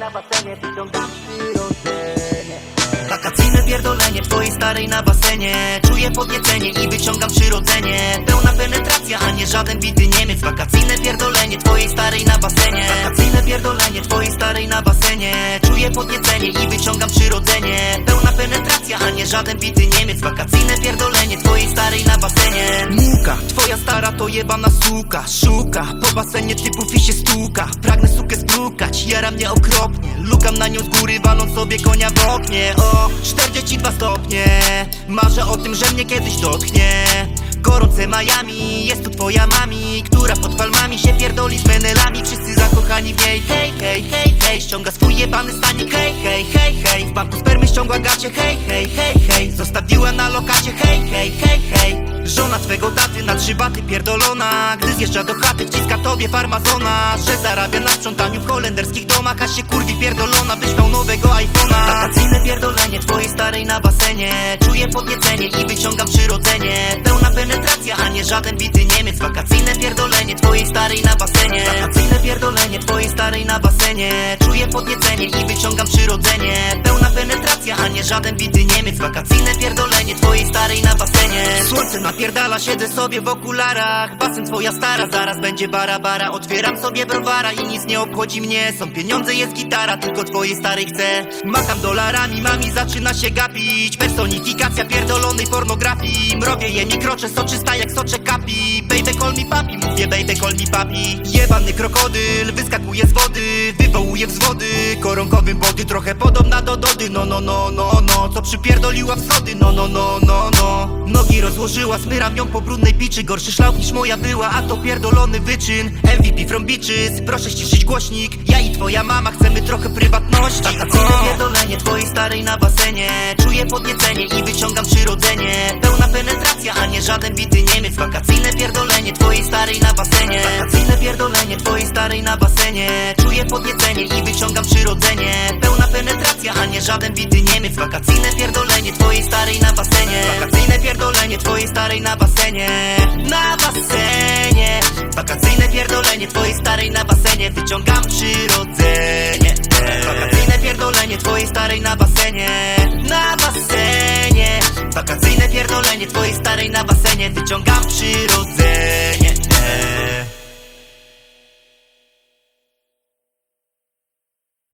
na basenie Wakacyjne pierdolenie twojej starej na basenie. Czuję podniecenie i wyciągam przyrodzenie. Pełna penetracja, a nie żaden bity Niemiec. Wakacyjne pierdolenie twojej starej na basenie. Wakacyjne pierdolenie twojej starej na basenie. Czuję podniecenie i wyciągam przyrodzenie. Pełna penetracja, a nie żaden bity Niemiec. Wakacyjne pierdolenie twojej starej na basenie. Muka, twoja stara to jebana suka Szuka, po basenie typów i się stuka. Pragnę sukę sprukać, jara mnie okropnie. Lukam na nią z góry, waląc sobie konia w oknie. O, 42 stopnie. Marzę o tym, że mnie kiedyś dotknie. Gorące Miami, jest tu twoja mami Która pod palmami się pierdoli z menelami Wszyscy zakochani w niej. Hej, hej, hej, hej Ściąga swój jebany stanik. Hej, hej, hej, hej W banku spermy ściągła gacie. Hej, hej, hej, hej Zostawiła na lokacie. Hej, hej, hej, hej Twego taty na trzy baty pierdolona. Gdy zjeżdża do chaty wciska tobie farmazona. Że zarabia na sprzątaniu w holenderskich domach A się kurwi pierdolona. Byś miał nowego iPhone'a. Wakacyjne pierdolenie twojej starej na basenie. Czuję podniecenie i wyciągam przyrodzenie. Pełna penetracja, a nie żaden bity Niemiec. Wakacyjne pierdolenie twojej starej na basenie. Wakacyjne pierdolenie twojej starej na basenie. Czuję podniecenie i wyciągam przyrodzenie. Pełna penetracja, a nie żaden bity Niemiec. Wakacyjne pierdolenie twojej napierdala, siedzę sobie w okularach. Basen twoja stara, zaraz będzie bara bara Otwieram sobie browara i nic nie obchodzi mnie. Są pieniądze, jest gitara, tylko twojej starej chcę. Makam dolarami, mami zaczyna się gapić. Personifikacja pierdolonej pornografii. Mrowie je mikrocze, soczysta jak soczek kapi. Baby call me papi, mówię baby call me papi. Jebany krokodyl, wyskakuje z wody Wywołuje wzwody, koronkowym body Trochę podobna do Dody, no no no no Co przypierdoliła wschody, no no no no no. Nogi rozłożyła, smyram ją po brudnej piczy. Gorszy szlauch niż moja była, a to pierdolony wyczyn. MVP from bitches, proszę ściszyć głośnik. Ja i twoja mama chcemy trochę prywatności. Wakacyjne pierdolenie twojej starej na basenie. Czuję podniecenie i wyciągam przyrodzenie. Pełna penetracja, a nie żaden bity Niemiec. Wakacyjne pierdolenie twojej starej na basenie. Wakacyjne pierdolenie twojej starej na basenie. Czuję podniecenie i wyciągam przyrodzenie. Pełna a nie żaden bity Niemiec Wakacyjne pierdolenie twojej starej na basenie. Wakacyjne pierdolenie twojej starej na basenie. Na basenie. Wakacyjne pierdolenie twojej starej na basenie. Wyciągam przyrodzenie. Wakacyjne pierdolenie twojej starej na basenie. Na basenie. Wakacyjne pierdolenie twojej starej na basenie. Wyciągam przyrodzenie